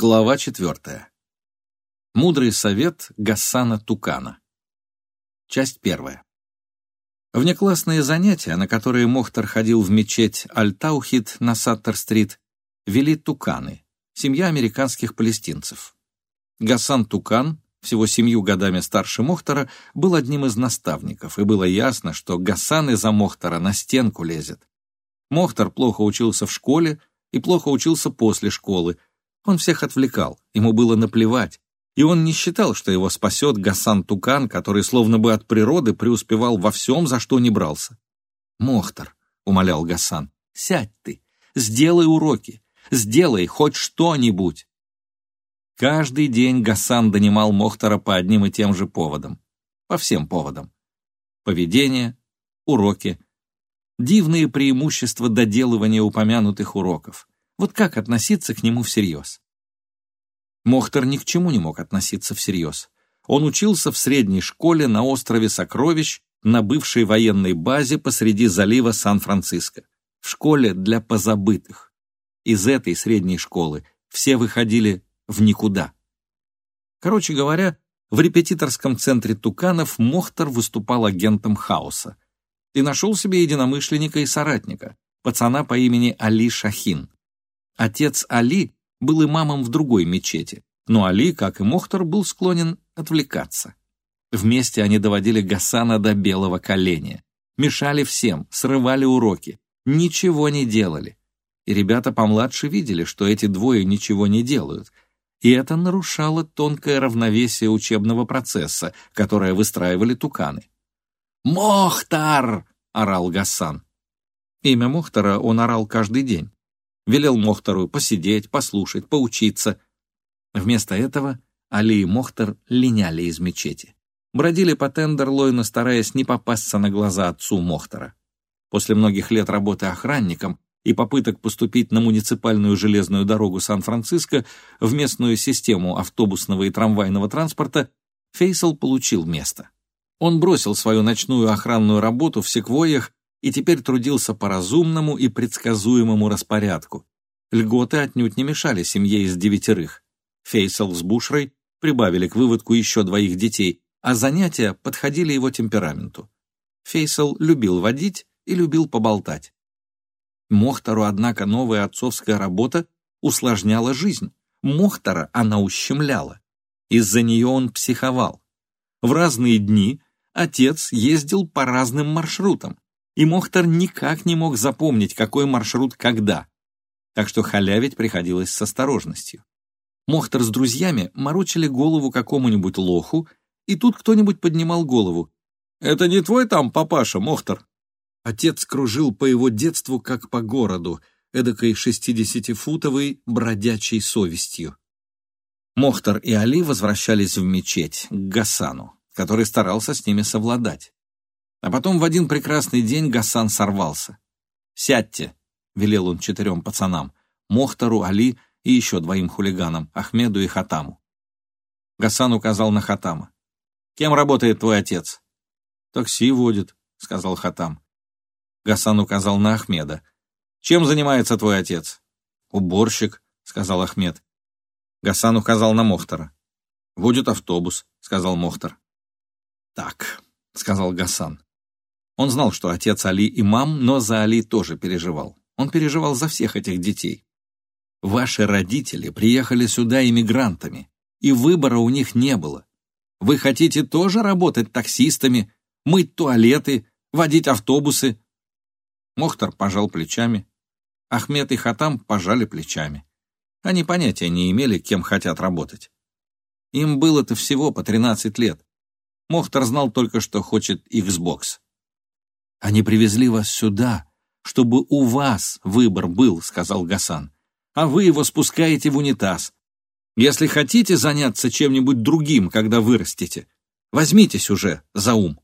Глава четвертая. Мудрый совет Гасана Тукана. Часть первая. Внеклассные занятия, на которые Мохтар ходил в мечеть Аль-Таухид на Саттер-стрит, вели Туканы, семья американских палестинцев. Гасан Тукан, всего семью годами старше Мохтара, был одним из наставников, и было ясно, что Гасан из-за Мохтара на стенку лезет. Мохтар плохо учился в школе и плохо учился после школы, он всех отвлекал, ему было наплевать, и он не считал, что его спасет Гасан Тукан, который словно бы от природы преуспевал во всем, за что не брался. «Мохтар», — умолял Гасан, — «сядь ты, сделай уроки, сделай хоть что-нибудь». Каждый день Гасан донимал Мохтара по одним и тем же поводам. По всем поводам. Поведение, уроки, дивные преимущества доделывания упомянутых уроков. Вот как относиться к нему всерьез? Мохтар ни к чему не мог относиться всерьез. Он учился в средней школе на острове Сокровищ на бывшей военной базе посреди залива Сан-Франциско. В школе для позабытых. Из этой средней школы все выходили в никуда. Короче говоря, в репетиторском центре Туканов Мохтар выступал агентом хаоса и нашел себе единомышленника и соратника, пацана по имени Али Шахин. Отец Али был имамом в другой мечети, но Али, как и Мохтар, был склонен отвлекаться. Вместе они доводили Гасана до белого коленя, мешали всем, срывали уроки, ничего не делали. И ребята помладше видели, что эти двое ничего не делают, и это нарушало тонкое равновесие учебного процесса, которое выстраивали туканы. «Мохтар!» — орал Гасан. Имя Мохтара он орал каждый день велел Мохтару посидеть, послушать, поучиться. Вместо этого Али и Мохтар линяли из мечети. Бродили по Тендерлойну, стараясь не попасться на глаза отцу Мохтара. После многих лет работы охранником и попыток поступить на муниципальную железную дорогу Сан-Франциско в местную систему автобусного и трамвайного транспорта, Фейсал получил место. Он бросил свою ночную охранную работу в секвойях и теперь трудился по разумному и предсказуемому распорядку. Льготы отнюдь не мешали семье из девятерых. Фейсал с Бушрой прибавили к выводку еще двоих детей, а занятия подходили его темпераменту. Фейсал любил водить и любил поболтать. Мохтару, однако, новая отцовская работа усложняла жизнь. Мохтара она ущемляла. Из-за нее он психовал. В разные дни отец ездил по разным маршрутам и Мохтар никак не мог запомнить, какой маршрут когда, так что халявить приходилось с осторожностью. Мохтар с друзьями морочили голову какому-нибудь лоху, и тут кто-нибудь поднимал голову. «Это не твой там папаша, Мохтар?» Отец кружил по его детству, как по городу, эдакой шестидесятифутовой бродячей совестью. Мохтар и Али возвращались в мечеть, к Гасану, который старался с ними совладать. А потом в один прекрасный день Гасан сорвался. «Сядьте», — велел он четырем пацанам, Мохтару, Али и еще двоим хулиганам, Ахмеду и Хатаму. Гасан указал на Хатама. «Кем работает твой отец?» «Такси водит», — сказал Хатам. Гасан указал на Ахмеда. «Чем занимается твой отец?» «Уборщик», — сказал Ахмед. Гасан указал на Мохтара. «Водит автобус», — сказал Мохтар. «Так», — сказал Гасан. Он знал, что отец Али имам, но за Али тоже переживал. Он переживал за всех этих детей. Ваши родители приехали сюда иммигрантами, и выбора у них не было. Вы хотите тоже работать таксистами, мыть туалеты, водить автобусы?» Мохтар пожал плечами. Ахмед и Хатам пожали плечами. Они понятия не имели, кем хотят работать. Им было-то всего по 13 лет. Мохтар знал только, что хочет Xbox. Они привезли вас сюда, чтобы у вас выбор был, сказал Гасан. А вы его спускаете в унитаз. Если хотите заняться чем-нибудь другим, когда вырастете, возьмитесь уже за ум.